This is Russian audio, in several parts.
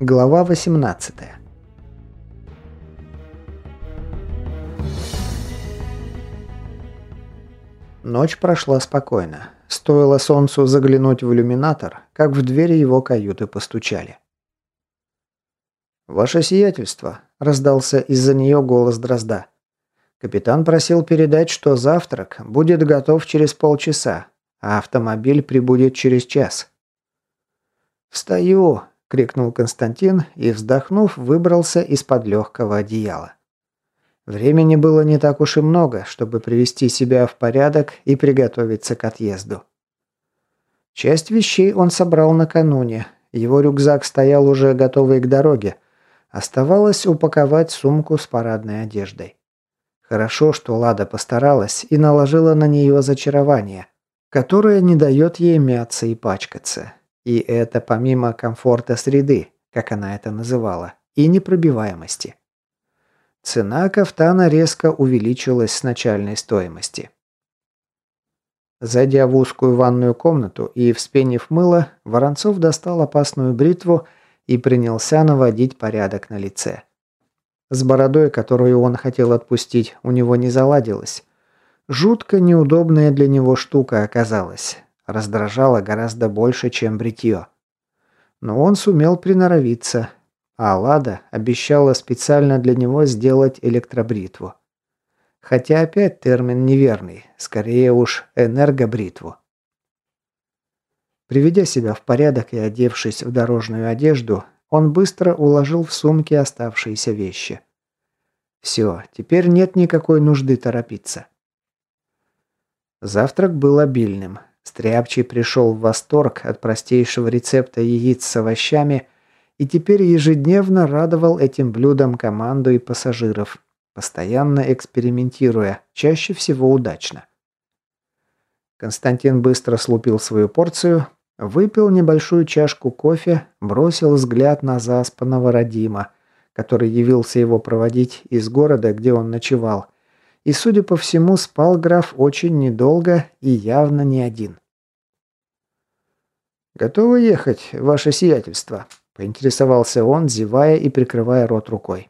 Глава 18 Ночь прошла спокойно. Стоило солнцу заглянуть в иллюминатор, как в двери его каюты постучали. «Ваше сиятельство», – раздался из-за нее голос Дрозда. Капитан просил передать, что завтрак будет готов через полчаса, а автомобиль прибудет через час. «Встаю!» – крикнул Константин и, вздохнув, выбрался из-под легкого одеяла. Времени было не так уж и много, чтобы привести себя в порядок и приготовиться к отъезду. Часть вещей он собрал накануне. Его рюкзак стоял уже готовый к дороге. Оставалось упаковать сумку с парадной одеждой. Хорошо, что Лада постаралась и наложила на нее зачарование, которое не дает ей мяться и пачкаться. И это помимо комфорта среды, как она это называла, и непробиваемости. Цена кафтана резко увеличилась с начальной стоимости. Зайдя в узкую ванную комнату и вспенив мыло, Воронцов достал опасную бритву и принялся наводить порядок на лице. С бородой, которую он хотел отпустить, у него не заладилось. Жутко неудобная для него штука оказалась раздражало гораздо больше, чем бритье. Но он сумел приноровиться, а Лада обещала специально для него сделать электробритву. Хотя опять термин неверный, скорее уж энергобритву. Приведя себя в порядок и одевшись в дорожную одежду, он быстро уложил в сумки оставшиеся вещи. Все, теперь нет никакой нужды торопиться. Завтрак был обильным. Стряпчий пришел в восторг от простейшего рецепта яиц с овощами и теперь ежедневно радовал этим блюдом команду и пассажиров, постоянно экспериментируя, чаще всего удачно. Константин быстро слупил свою порцию, выпил небольшую чашку кофе, бросил взгляд на заспанного Родима, который явился его проводить из города, где он ночевал – и, судя по всему, спал граф очень недолго и явно не один. «Готовы ехать, ваше сиятельство?» – поинтересовался он, зевая и прикрывая рот рукой.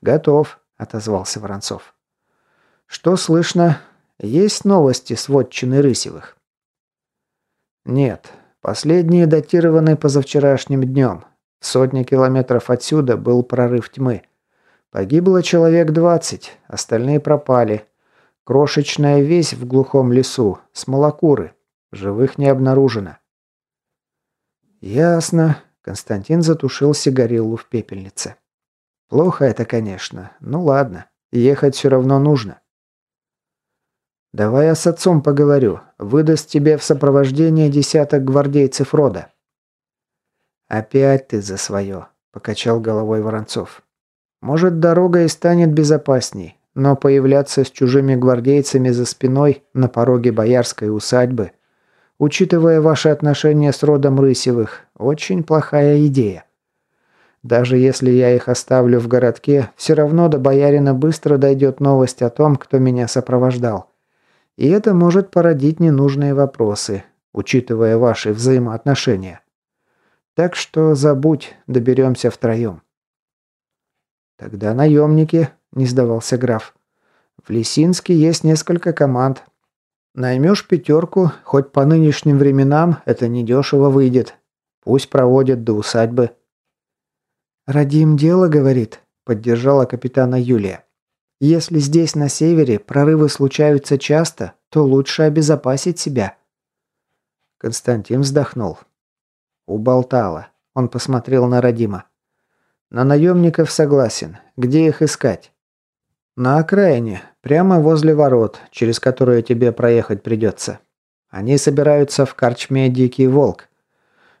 «Готов», – отозвался Воронцов. «Что слышно? Есть новости с вотчины Рысевых?» «Нет. Последние датированы позавчерашним днем. Сотни километров отсюда был прорыв тьмы. Погибло человек двадцать, остальные пропали. Крошечная весь в глухом лесу, смолокуры. Живых не обнаружено. Ясно. Константин затушил сигариллу в пепельнице. Плохо это, конечно. Ну ладно, ехать все равно нужно. Давай я с отцом поговорю. Выдаст тебе в сопровождение десяток гвардейцев рода. Опять ты за свое, покачал головой Воронцов. Может, дорога и станет безопасней, но появляться с чужими гвардейцами за спиной на пороге боярской усадьбы, учитывая ваши отношения с родом Рысевых, очень плохая идея. Даже если я их оставлю в городке, все равно до боярина быстро дойдет новость о том, кто меня сопровождал. И это может породить ненужные вопросы, учитывая ваши взаимоотношения. Так что забудь, доберемся втроем. «Тогда наемники», – не сдавался граф. «В Лисинске есть несколько команд. Наймешь пятерку, хоть по нынешним временам это недешево выйдет. Пусть проводят до усадьбы». «Радим дело, — говорит», — поддержала капитана Юлия. «Если здесь, на севере, прорывы случаются часто, то лучше обезопасить себя». Константин вздохнул. Уболтала. Он посмотрел на Радима. На наемников согласен. Где их искать? На окраине, прямо возле ворот, через которые тебе проехать придется. Они собираются в корчме «Дикий волк».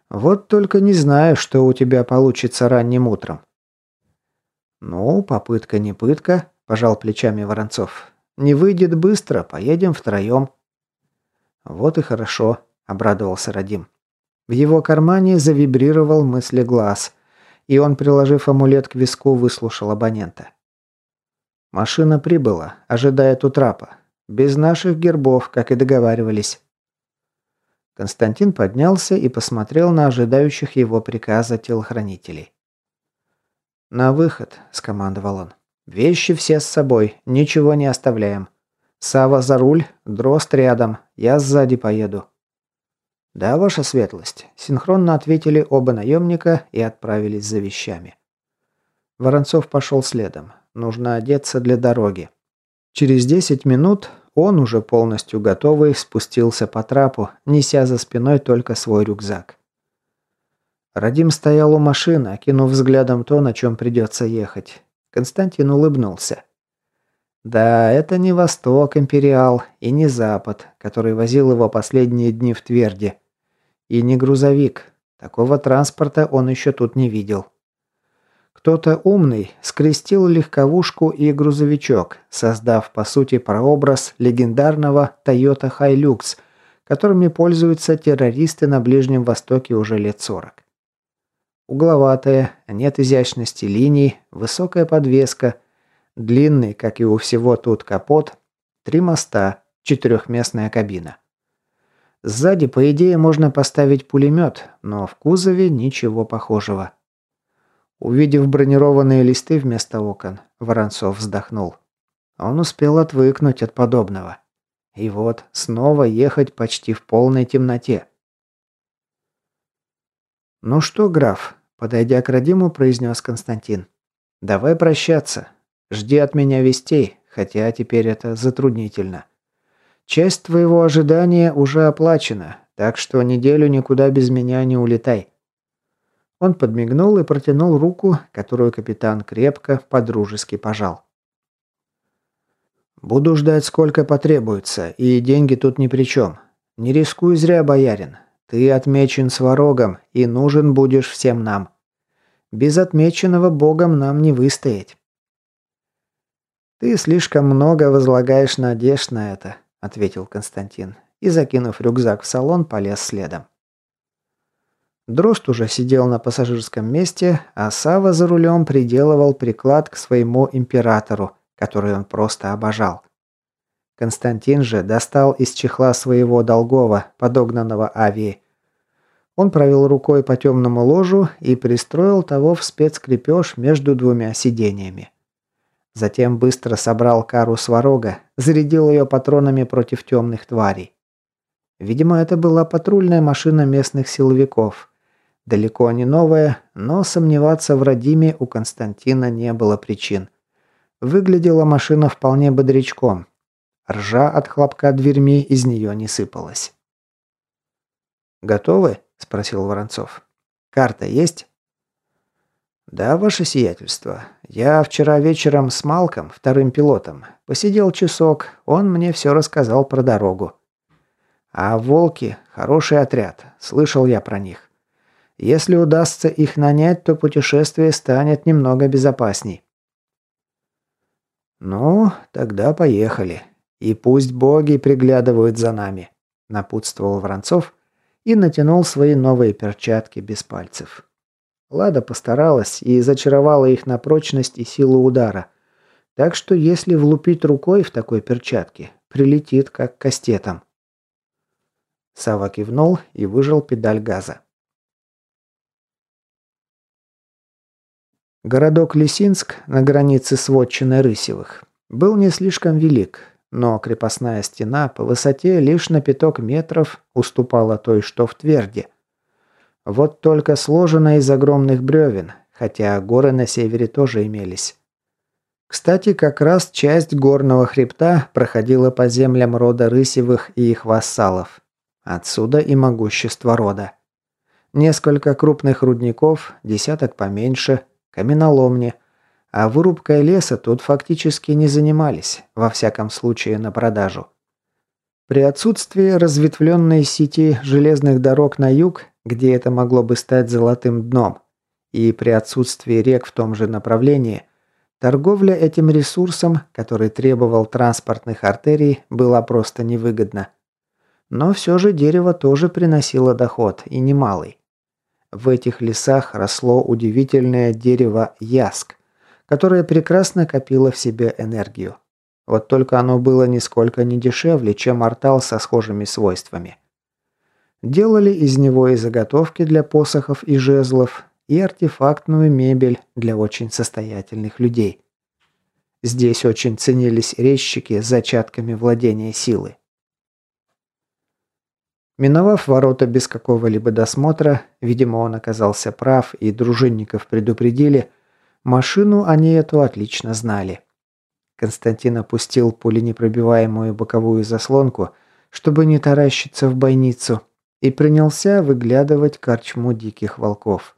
Вот только не знаю, что у тебя получится ранним утром. Ну, попытка не пытка, пожал плечами Воронцов. Не выйдет быстро, поедем втроем. Вот и хорошо, обрадовался Радим. В его кармане завибрировал мыслеглаз – и он, приложив амулет к виску, выслушал абонента. Машина прибыла, ожидая у трапа. Без наших гербов, как и договаривались. Константин поднялся и посмотрел на ожидающих его приказа телохранителей. «На выход», – скомандовал он. «Вещи все с собой, ничего не оставляем. Сава за руль, дрозд рядом, я сзади поеду». «Да, ваша светлость», – синхронно ответили оба наемника и отправились за вещами. Воронцов пошел следом. Нужно одеться для дороги. Через 10 минут он, уже полностью готовый, спустился по трапу, неся за спиной только свой рюкзак. Радим стоял у машины, окинув взглядом то, на чем придется ехать. Константин улыбнулся. Да, это не Восток Империал и не Запад, который возил его последние дни в Тверде. И не грузовик. Такого транспорта он еще тут не видел. Кто-то умный скрестил легковушку и грузовичок, создав по сути прообраз легендарного Toyota Hilux, которыми пользуются террористы на Ближнем Востоке уже лет 40. Угловатая, нет изящности линий, высокая подвеска, длинный, как и у всего тут, капот, три моста, четырехместная кабина. Сзади, по идее, можно поставить пулемет, но в кузове ничего похожего. Увидев бронированные листы вместо окон, Воронцов вздохнул. Он успел отвыкнуть от подобного. И вот, снова ехать почти в полной темноте. «Ну что, граф?» – подойдя к Радиму, произнес Константин. «Давай прощаться. Жди от меня вестей, хотя теперь это затруднительно. Часть твоего ожидания уже оплачена, так что неделю никуда без меня не улетай. Он подмигнул и протянул руку, которую капитан крепко, подружески пожал. «Буду ждать, сколько потребуется, и деньги тут ни при чем. Не рискуй зря, боярин. Ты отмечен сварогом, и нужен будешь всем нам. Без отмеченного богом нам не выстоять». «Ты слишком много возлагаешь надежд на это», — ответил Константин, и, закинув рюкзак в салон, полез следом. Дрозд уже сидел на пассажирском месте, а Сава за рулем приделывал приклад к своему императору, который он просто обожал. Константин же достал из чехла своего долгого, подогнанного авии. Он провел рукой по темному ложу и пристроил того в спецкрепеж между двумя сидениями. Затем быстро собрал кару сварога, зарядил ее патронами против темных тварей. Видимо, это была патрульная машина местных силовиков – Далеко не новая, но сомневаться в Радиме у Константина не было причин. Выглядела машина вполне бодрячком. Ржа от хлопка дверьми из нее не сыпалась. «Готовы?» – спросил Воронцов. «Карта есть?» «Да, ваше сиятельство. Я вчера вечером с Малком, вторым пилотом, посидел часок, он мне все рассказал про дорогу. А волки – хороший отряд, слышал я про них. Если удастся их нанять, то путешествие станет немного безопасней. «Ну, тогда поехали. И пусть боги приглядывают за нами», – напутствовал Воронцов и натянул свои новые перчатки без пальцев. Лада постаралась и зачаровала их на прочность и силу удара. Так что если влупить рукой в такой перчатке, прилетит как кастетом. Сава кивнул и выжал педаль газа. Городок Лисинск на границе с вотчиной Рысевых был не слишком велик, но крепостная стена по высоте лишь на пяток метров уступала той, что в Тверде. Вот только сложена из огромных бревен, хотя горы на севере тоже имелись. Кстати, как раз часть горного хребта проходила по землям рода Рысевых и их вассалов. Отсюда и могущество рода. Несколько крупных рудников, десяток поменьше, каменоломни, а вырубкой леса тут фактически не занимались, во всяком случае на продажу. При отсутствии разветвленной сети железных дорог на юг, где это могло бы стать золотым дном, и при отсутствии рек в том же направлении, торговля этим ресурсом, который требовал транспортных артерий, была просто невыгодна. Но все же дерево тоже приносило доход, и немалый. В этих лесах росло удивительное дерево яск, которое прекрасно копило в себе энергию. Вот только оно было нисколько не дешевле, чем артал со схожими свойствами. Делали из него и заготовки для посохов и жезлов, и артефактную мебель для очень состоятельных людей. Здесь очень ценились резчики с зачатками владения силы. Миновав ворота без какого-либо досмотра, видимо, он оказался прав, и дружинников предупредили, машину они эту отлично знали. Константин опустил пуленепробиваемую боковую заслонку, чтобы не таращиться в бойницу, и принялся выглядывать корчму диких волков.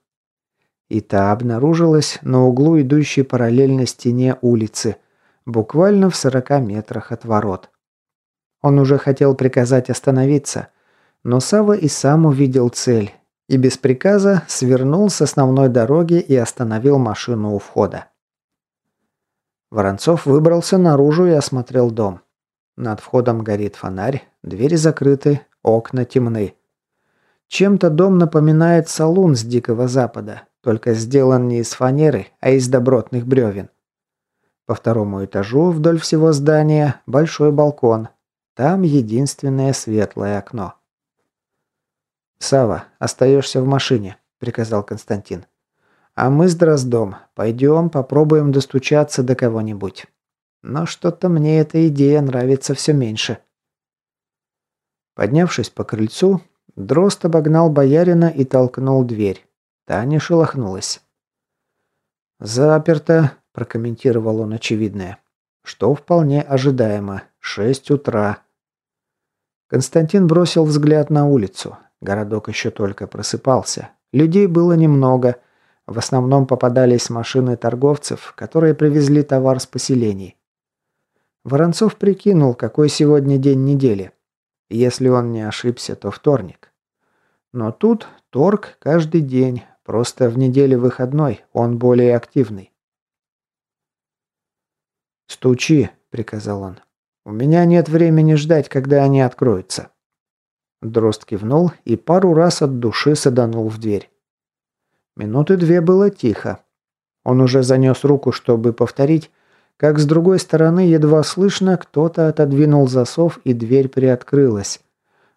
И та обнаружилась на углу идущей параллельно стене улицы, буквально в 40 метрах от ворот. Он уже хотел приказать остановиться – но Сава и сам увидел цель и без приказа свернул с основной дороги и остановил машину у входа. Воронцов выбрался наружу и осмотрел дом. Над входом горит фонарь, двери закрыты, окна темны. Чем-то дом напоминает салун с Дикого Запада, только сделан не из фанеры, а из добротных бревен. По второму этажу вдоль всего здания большой балкон. Там единственное светлое окно. Сава, остаешься в машине», – приказал Константин. «А мы с Дроздом пойдем попробуем достучаться до кого-нибудь. Но что-то мне эта идея нравится все меньше». Поднявшись по крыльцу, Дрозд обогнал боярина и толкнул дверь. Та не шелохнулась. «Заперто», – прокомментировал он очевидное. «Что вполне ожидаемо. Шесть утра». Константин бросил взгляд на улицу. Городок еще только просыпался. Людей было немного. В основном попадались машины торговцев, которые привезли товар с поселений. Воронцов прикинул, какой сегодня день недели. Если он не ошибся, то вторник. Но тут торг каждый день, просто в неделе выходной, он более активный. «Стучи», — приказал он. «У меня нет времени ждать, когда они откроются». Дрозд кивнул и пару раз от души саданул в дверь. Минуты две было тихо. Он уже занес руку, чтобы повторить, как с другой стороны едва слышно кто-то отодвинул засов и дверь приоткрылась.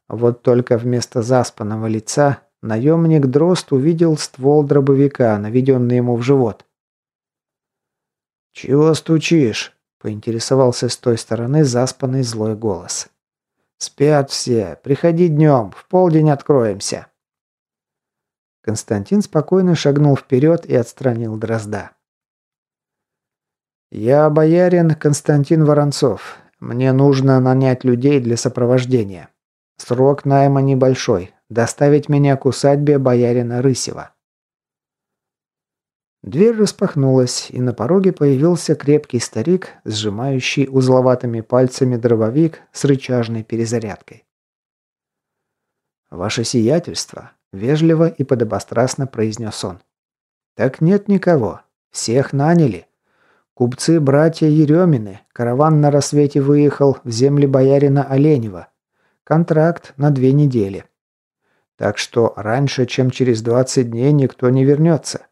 Вот только вместо заспанного лица наемник Дрозд увидел ствол дробовика, наведенный ему в живот. «Чего стучишь?» – поинтересовался с той стороны заспанный злой голос. «Спят все. Приходи днем. В полдень откроемся». Константин спокойно шагнул вперед и отстранил Дрозда. «Я боярин Константин Воронцов. Мне нужно нанять людей для сопровождения. Срок найма небольшой. Доставить меня к усадьбе боярина Рысева». Дверь распахнулась, и на пороге появился крепкий старик, сжимающий узловатыми пальцами дробовик с рычажной перезарядкой. «Ваше сиятельство», — вежливо и подобострастно произнес он. «Так нет никого. Всех наняли. Купцы-братья Еремины. Караван на рассвете выехал в земли боярина Оленева. Контракт на две недели. Так что раньше, чем через 20 дней, никто не вернется.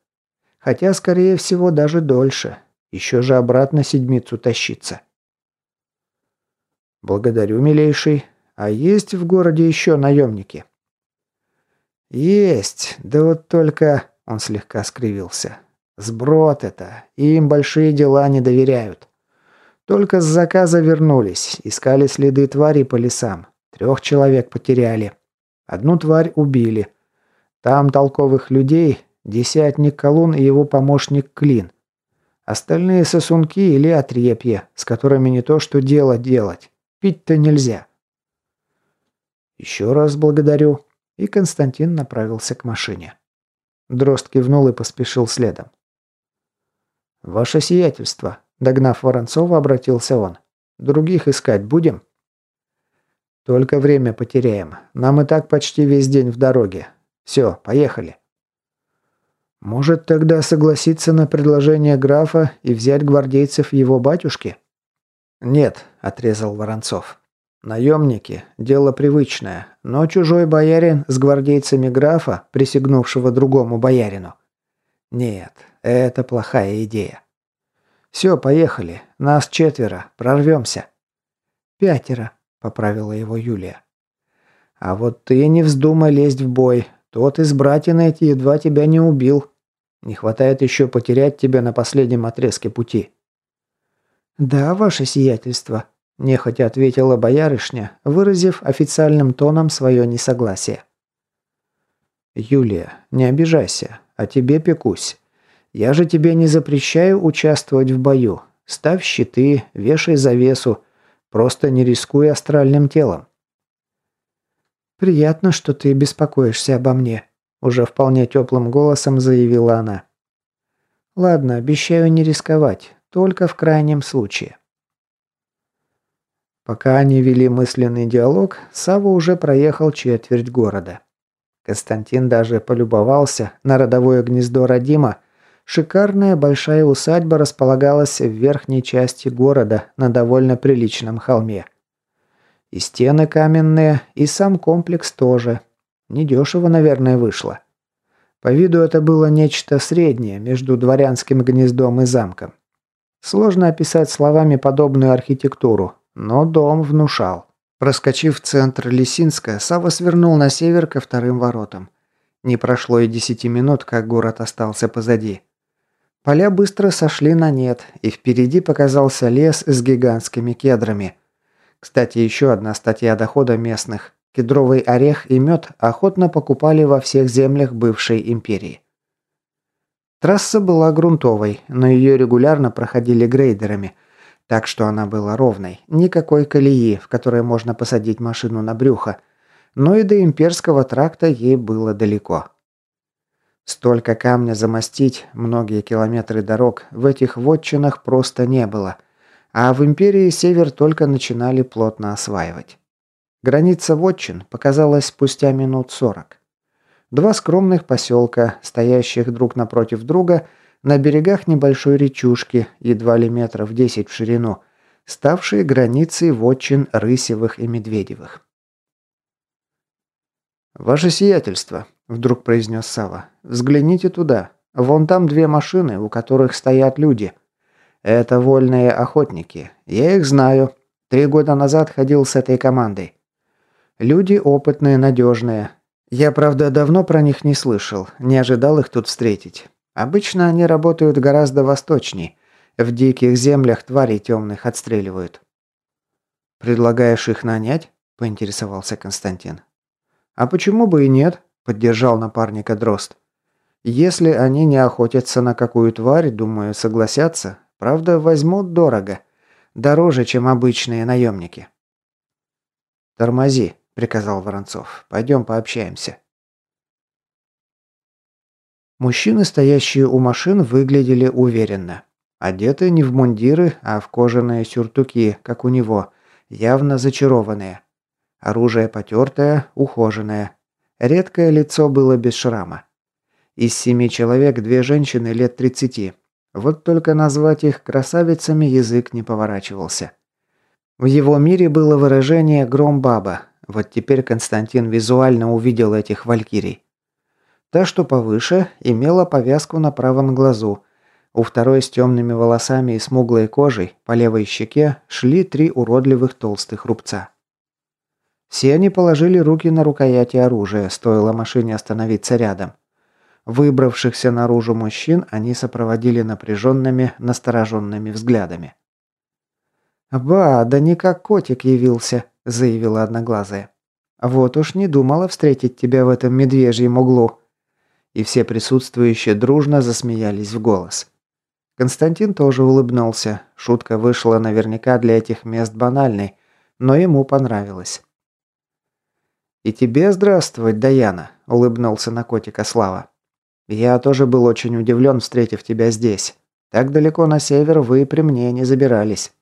Хотя, скорее всего, даже дольше. Еще же обратно седмицу тащиться. Благодарю, милейший. А есть в городе еще наемники? Есть. Да вот только... Он слегка скривился. Сброд это. Им большие дела не доверяют. Только с заказа вернулись. Искали следы твари по лесам. Трех человек потеряли. Одну тварь убили. Там толковых людей Десятник Колун и его помощник Клин. Остальные сосунки или отрепья, с которыми не то что дело делать. Пить-то нельзя. Еще раз благодарю. И Константин направился к машине. Дрозд кивнул и поспешил следом. «Ваше сиятельство», — догнав Воронцова, обратился он. «Других искать будем?» «Только время потеряем. Нам и так почти весь день в дороге. Все, поехали». Может тогда согласиться на предложение графа и взять гвардейцев его батюшки? Нет, отрезал Воронцов. Наемники – дело привычное, но чужой боярин с гвардейцами графа, присягнувшего другому боярину. Нет, это плохая идея. Все, поехали. Нас четверо. Прорвемся. Пятеро, поправила его Юлия. А вот ты не вздумай лезть в бой. Тот из братьев эти едва тебя не убил. Не хватает еще потерять тебя на последнем отрезке пути». «Да, ваше сиятельство», – нехотя ответила боярышня, выразив официальным тоном свое несогласие. «Юлия, не обижайся, о тебе пекусь. Я же тебе не запрещаю участвовать в бою. Ставь щиты, вешай завесу, просто не рискуй астральным телом». «Приятно, что ты беспокоишься обо мне», – уже вполне теплым голосом заявила она. «Ладно, обещаю не рисковать, только в крайнем случае». Пока они вели мысленный диалог, Сава уже проехал четверть города. Константин даже полюбовался на родовое гнездо Родима. Шикарная большая усадьба располагалась в верхней части города на довольно приличном холме. И стены каменные, и сам комплекс тоже. Недешево, наверное, вышло. По виду это было нечто среднее между дворянским гнездом и замком. Сложно описать словами подобную архитектуру, но дом внушал. Проскочив центр Лисинска, Сава свернул на север ко вторым воротам. Не прошло и десяти минут, как город остался позади. Поля быстро сошли на нет, и впереди показался лес с гигантскими кедрами. Кстати, еще одна статья дохода местных. Кедровый орех и мед охотно покупали во всех землях бывшей империи. Трасса была грунтовой, но ее регулярно проходили грейдерами – так что она была ровной, никакой колеи, в которой можно посадить машину на брюхо, но и до имперского тракта ей было далеко. Столько камня замостить, многие километры дорог в этих вотчинах просто не было, а в империи север только начинали плотно осваивать. Граница вотчин показалась спустя минут сорок. Два скромных поселка, стоящих друг напротив друга – на берегах небольшой речушки, едва ли метров 10 в ширину, ставшей границей вотчин Рысевых и Медведевых. «Ваше сиятельство», – вдруг произнес Сава, – «взгляните туда. Вон там две машины, у которых стоят люди. Это вольные охотники. Я их знаю. Три года назад ходил с этой командой. Люди опытные, надежные. Я, правда, давно про них не слышал, не ожидал их тут встретить. Обычно они работают гораздо восточнее. В диких землях тварей темных отстреливают. «Предлагаешь их нанять?» – поинтересовался Константин. «А почему бы и нет?» – поддержал напарника Дрозд. «Если они не охотятся на какую тварь, думаю, согласятся. Правда, возьмут дорого. Дороже, чем обычные наемники». «Тормози», – приказал Воронцов. «Пойдем пообщаемся». Мужчины, стоящие у машин, выглядели уверенно. Одеты не в мундиры, а в кожаные сюртуки, как у него, явно зачарованные. Оружие потертое, ухоженное. Редкое лицо было без шрама. Из семи человек две женщины лет тридцати. Вот только назвать их красавицами язык не поворачивался. В его мире было выражение «гром баба». Вот теперь Константин визуально увидел этих валькирий. Та, что повыше, имела повязку на правом глазу. У второй с темными волосами и смуглой кожей по левой щеке шли три уродливых толстых рубца. Все они положили руки на рукояти оружия, стоило машине остановиться рядом. Выбравшихся наружу мужчин они сопроводили напряженными, настороженными взглядами. «Ба, да не как котик явился», – заявила одноглазая. «Вот уж не думала встретить тебя в этом медвежьем углу» и все присутствующие дружно засмеялись в голос. Константин тоже улыбнулся. Шутка вышла наверняка для этих мест банальной, но ему понравилось. «И тебе здравствовать, Даяна», – улыбнулся на котика Слава. «Я тоже был очень удивлен, встретив тебя здесь. Так далеко на север вы при мне не забирались».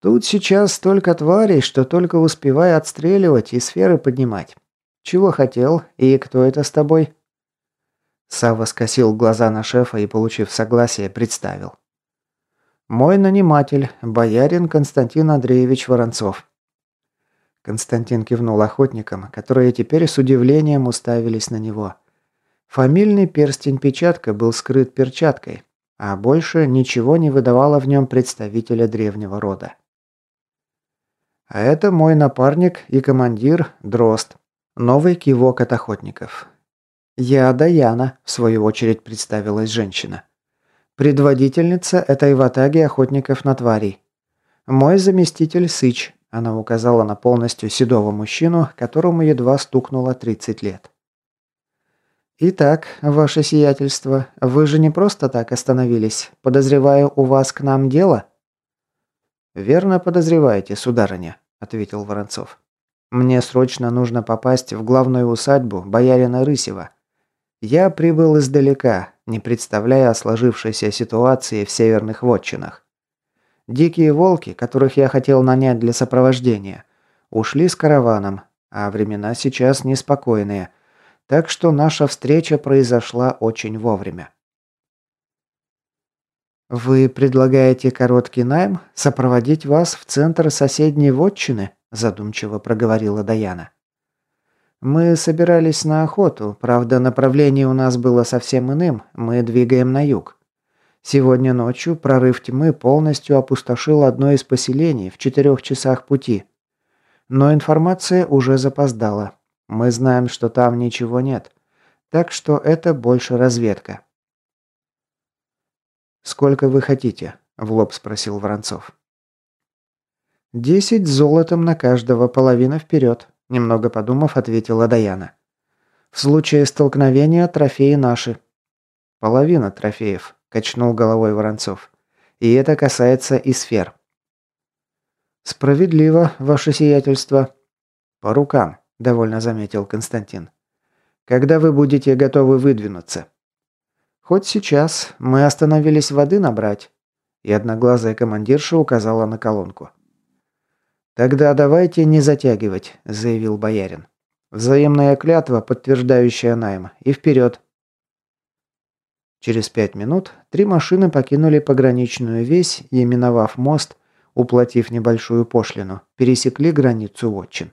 «Тут сейчас столько тварей, что только успевай отстреливать и сферы поднимать. «Чего хотел? И кто это с тобой?» Сава скосил глаза на шефа и, получив согласие, представил. «Мой наниматель, боярин Константин Андреевич Воронцов». Константин кивнул охотникам, которые теперь с удивлением уставились на него. Фамильный перстень-печатка был скрыт перчаткой, а больше ничего не выдавало в нем представителя древнего рода. А это мой напарник и командир Дрозд. Новый кивок от охотников. «Я Даяна», – в свою очередь представилась женщина. «Предводительница этой ватаги охотников на тварей. Мой заместитель Сыч», – она указала на полностью седого мужчину, которому едва стукнуло 30 лет. «Итак, ваше сиятельство, вы же не просто так остановились. Подозреваю, у вас к нам дело?» «Верно подозреваете, сударыня», – ответил Воронцов. «Мне срочно нужно попасть в главную усадьбу боярина Рысева. Я прибыл издалека, не представляя о сложившейся ситуации в северных вотчинах. Дикие волки, которых я хотел нанять для сопровождения, ушли с караваном, а времена сейчас неспокойные, так что наша встреча произошла очень вовремя. «Вы предлагаете короткий найм сопроводить вас в центр соседней вотчины?» задумчиво проговорила Даяна. Мы собирались на охоту, правда, направление у нас было совсем иным, мы двигаем на юг. Сегодня ночью прорыв тьмы полностью опустошил одно из поселений в четырех часах пути. Но информация уже запоздала. Мы знаем, что там ничего нет. Так что это больше разведка. «Сколько вы хотите?» – в лоб спросил Воронцов. «Десять золотом на каждого, половина вперед», – немного подумав, ответила Даяна. «В случае столкновения трофеи наши». «Половина трофеев», – качнул головой Воронцов. «И это касается и сфер». «Справедливо, ваше сиятельство». «По рукам», – довольно заметил Константин. «Когда вы будете готовы выдвинуться?» «Хоть сейчас. Мы остановились воды набрать». И одноглазая командирша указала на колонку. «Тогда давайте не затягивать», – заявил боярин. «Взаимная клятва, подтверждающая найм. И вперед!» Через пять минут три машины покинули пограничную весь и, мост, уплатив небольшую пошлину, пересекли границу вотчин.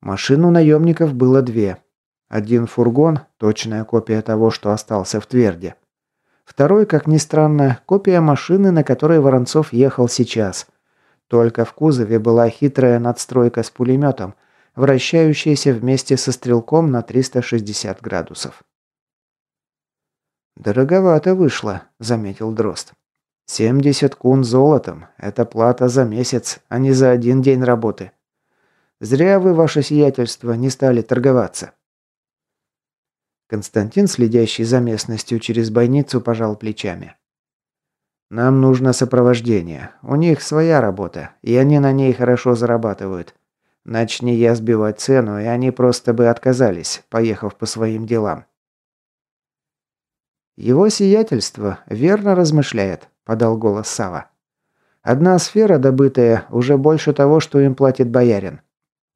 Машин у наемников было две. Один фургон, точная копия того, что остался в Тверде. Второй, как ни странно, копия машины, на которой Воронцов ехал сейчас – только в кузове была хитрая надстройка с пулеметом, вращающаяся вместе со стрелком на 360 градусов. «Дороговато вышло», — заметил Дрозд. «70 кун золотом — это плата за месяц, а не за один день работы. Зря вы, ваше сиятельство, не стали торговаться». Константин, следящий за местностью через бойницу, пожал плечами. Нам нужно сопровождение. У них своя работа, и они на ней хорошо зарабатывают. Начни я сбивать цену, и они просто бы отказались, поехав по своим делам. Его сиятельство верно размышляет, подал голос Сава. Одна сфера, добытая, уже больше того, что им платит боярин.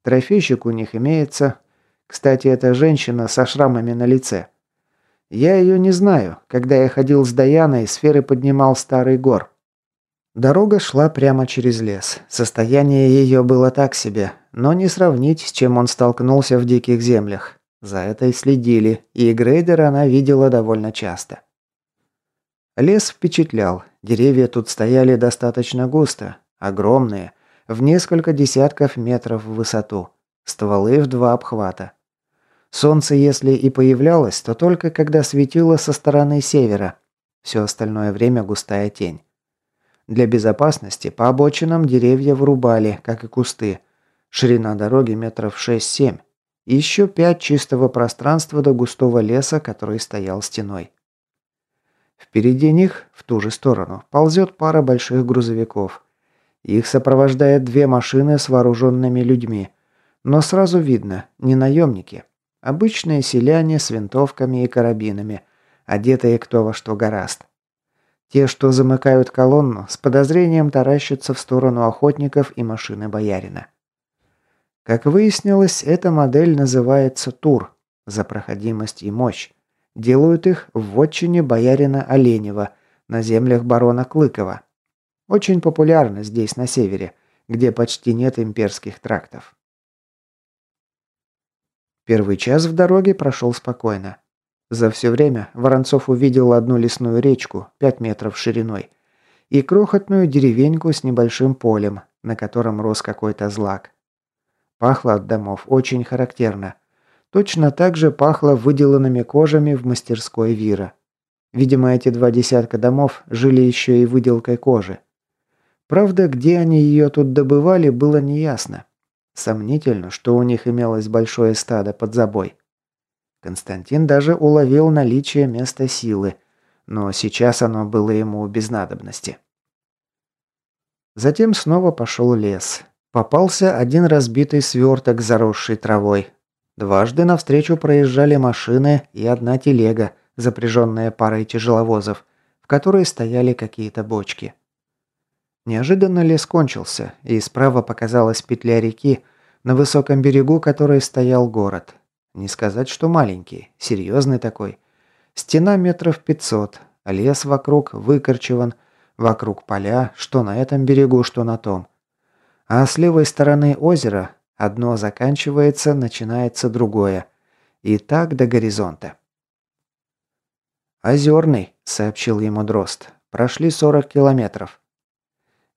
Трофейщик у них имеется. Кстати, это женщина со шрамами на лице. Я ее не знаю. Когда я ходил с Даяной, сферы поднимал старый гор. Дорога шла прямо через лес. Состояние ее было так себе, но не сравнить, с чем он столкнулся в диких землях. За это и следили, и грейдера она видела довольно часто. Лес впечатлял. Деревья тут стояли достаточно густо, огромные, в несколько десятков метров в высоту. Стволы в два обхвата. Солнце, если и появлялось, то только когда светило со стороны севера. Все остальное время густая тень. Для безопасности по обочинам деревья вырубали, как и кусты. Ширина дороги метров 6-7. И еще пять чистого пространства до густого леса, который стоял стеной. Впереди них, в ту же сторону, ползет пара больших грузовиков. Их сопровождает две машины с вооруженными людьми. Но сразу видно, не наемники, Обычные селяне с винтовками и карабинами, одетые кто во что гораст. Те, что замыкают колонну, с подозрением таращатся в сторону охотников и машины боярина. Как выяснилось, эта модель называется «Тур» за проходимость и мощь. Делают их в вотчине боярина Оленева на землях барона Клыкова. Очень популярно здесь, на севере, где почти нет имперских трактов. Первый час в дороге прошел спокойно. За все время Воронцов увидел одну лесную речку, 5 метров шириной, и крохотную деревеньку с небольшим полем, на котором рос какой-то злак. Пахло от домов очень характерно. Точно так же пахло выделанными кожами в мастерской Вира. Видимо, эти два десятка домов жили еще и выделкой кожи. Правда, где они ее тут добывали, было неясно. Сомнительно, что у них имелось большое стадо под забой. Константин даже уловил наличие места силы, но сейчас оно было ему без надобности. Затем снова пошел лес. Попался один разбитый сверток, заросший травой. Дважды навстречу проезжали машины и одна телега, запряженная парой тяжеловозов, в которой стояли какие-то бочки. Неожиданно лес кончился, и справа показалась петля реки, на высоком берегу которой стоял город. Не сказать, что маленький, серьезный такой. Стена метров пятьсот, лес вокруг выкорчеван, вокруг поля, что на этом берегу, что на том. А с левой стороны озера одно заканчивается, начинается другое. И так до горизонта. «Озерный», — сообщил ему Дрозд. «Прошли 40 километров».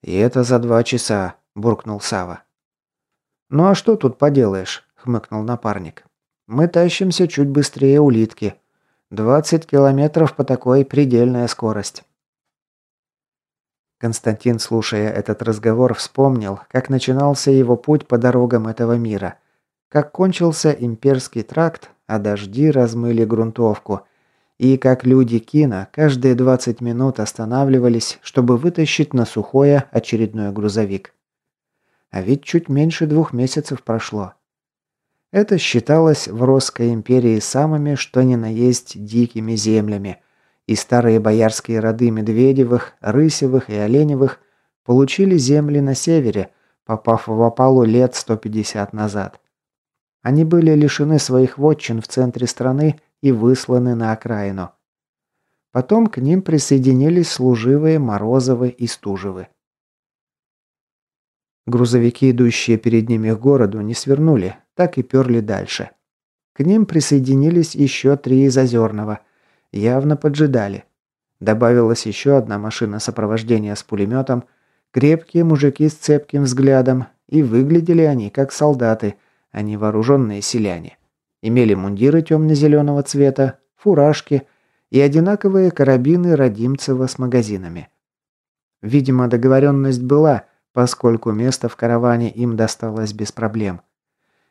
«И это за два часа», – буркнул Сава. «Ну а что тут поделаешь?» – хмыкнул напарник. «Мы тащимся чуть быстрее улитки. 20 километров по такой предельная скорость». Константин, слушая этот разговор, вспомнил, как начинался его путь по дорогам этого мира, как кончился имперский тракт, а дожди размыли грунтовку, и как люди Кина каждые 20 минут останавливались, чтобы вытащить на сухое очередной грузовик. А ведь чуть меньше двух месяцев прошло. Это считалось в Росской империи самыми, что ни на есть, дикими землями, и старые боярские роды Медведевых, Рысевых и Оленевых получили земли на севере, попав в опалу лет 150 назад. Они были лишены своих вотчин в центре страны и высланы на окраину. Потом к ним присоединились служивые Морозовы и Стужевы. Грузовики, идущие перед ними к городу, не свернули, так и перли дальше. К ним присоединились еще три из Озерного. Явно поджидали. Добавилась еще одна машина сопровождения с пулеметом, крепкие мужики с цепким взглядом, и выглядели они как солдаты, а не вооруженные селяне. Имели мундиры темно-зеленого цвета, фуражки и одинаковые карабины Родимцева с магазинами. Видимо, договоренность была, поскольку место в караване им досталось без проблем.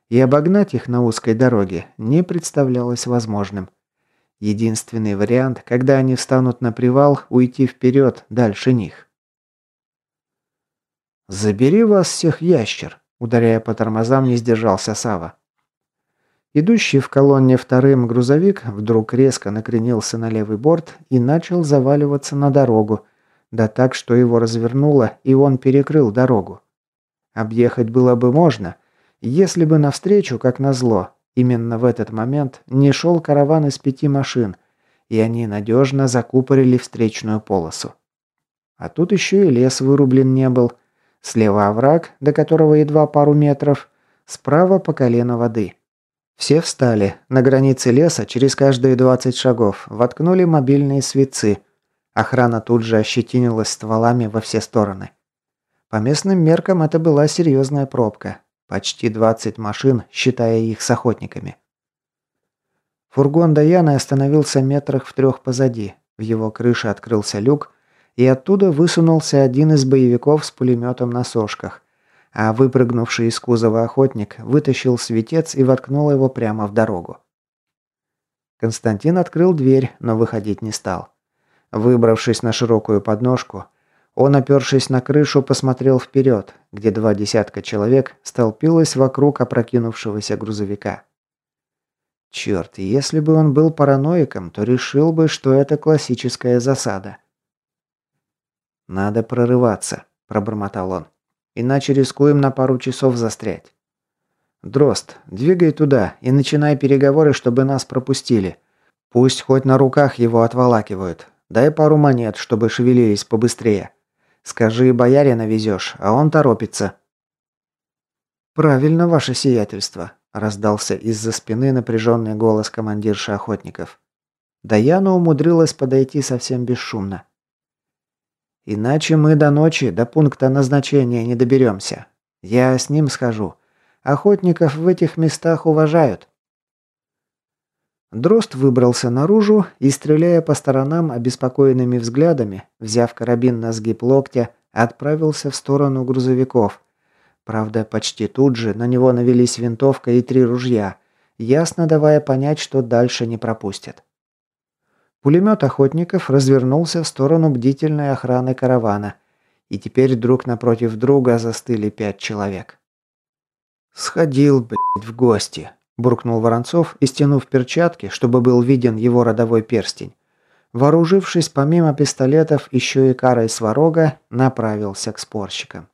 И обогнать их на узкой дороге не представлялось возможным. Единственный вариант, когда они встанут на привал, уйти вперед, дальше них. «Забери вас всех, ящер!» Ударяя по тормозам, не сдержался Сава. Идущий в колонне вторым грузовик вдруг резко накренился на левый борт и начал заваливаться на дорогу, да так, что его развернуло, и он перекрыл дорогу. Объехать было бы можно, если бы навстречу, как назло, именно в этот момент не шел караван из пяти машин, и они надежно закупорили встречную полосу. А тут еще и лес вырублен не был. Слева овраг, до которого едва пару метров, справа по колено воды. Все встали. На границе леса через каждые 20 шагов воткнули мобильные свитцы. Охрана тут же ощетинилась стволами во все стороны. По местным меркам это была серьезная пробка. Почти 20 машин, считая их с охотниками. Фургон Даяны остановился метрах в трех позади. В его крыше открылся люк, и оттуда высунулся один из боевиков с пулеметом на сошках а выпрыгнувший из кузова охотник вытащил светец и воткнул его прямо в дорогу. Константин открыл дверь, но выходить не стал. Выбравшись на широкую подножку, он, опершись на крышу, посмотрел вперед, где два десятка человек столпилось вокруг опрокинувшегося грузовика. Черт, если бы он был параноиком, то решил бы, что это классическая засада. «Надо прорываться», – пробормотал он. Иначе рискуем на пару часов застрять. Дрозд, двигай туда и начинай переговоры, чтобы нас пропустили. Пусть хоть на руках его отволакивают. Дай пару монет, чтобы шевелились побыстрее. Скажи, боярина везешь, а он торопится». «Правильно, ваше сиятельство», – раздался из-за спины напряженный голос командирши охотников. Даяна умудрилась подойти совсем бесшумно. Иначе мы до ночи, до пункта назначения не доберемся. Я с ним схожу. Охотников в этих местах уважают». Дрозд выбрался наружу и, стреляя по сторонам обеспокоенными взглядами, взяв карабин на сгиб локтя, отправился в сторону грузовиков. Правда, почти тут же на него навелись винтовка и три ружья, ясно давая понять, что дальше не пропустят. Пулемет охотников развернулся в сторону бдительной охраны каравана, и теперь друг напротив друга застыли пять человек. «Сходил, блядь, в гости», – буркнул Воронцов и, стянув перчатки, чтобы был виден его родовой перстень, вооружившись помимо пистолетов еще и карой сварога, направился к спорщикам.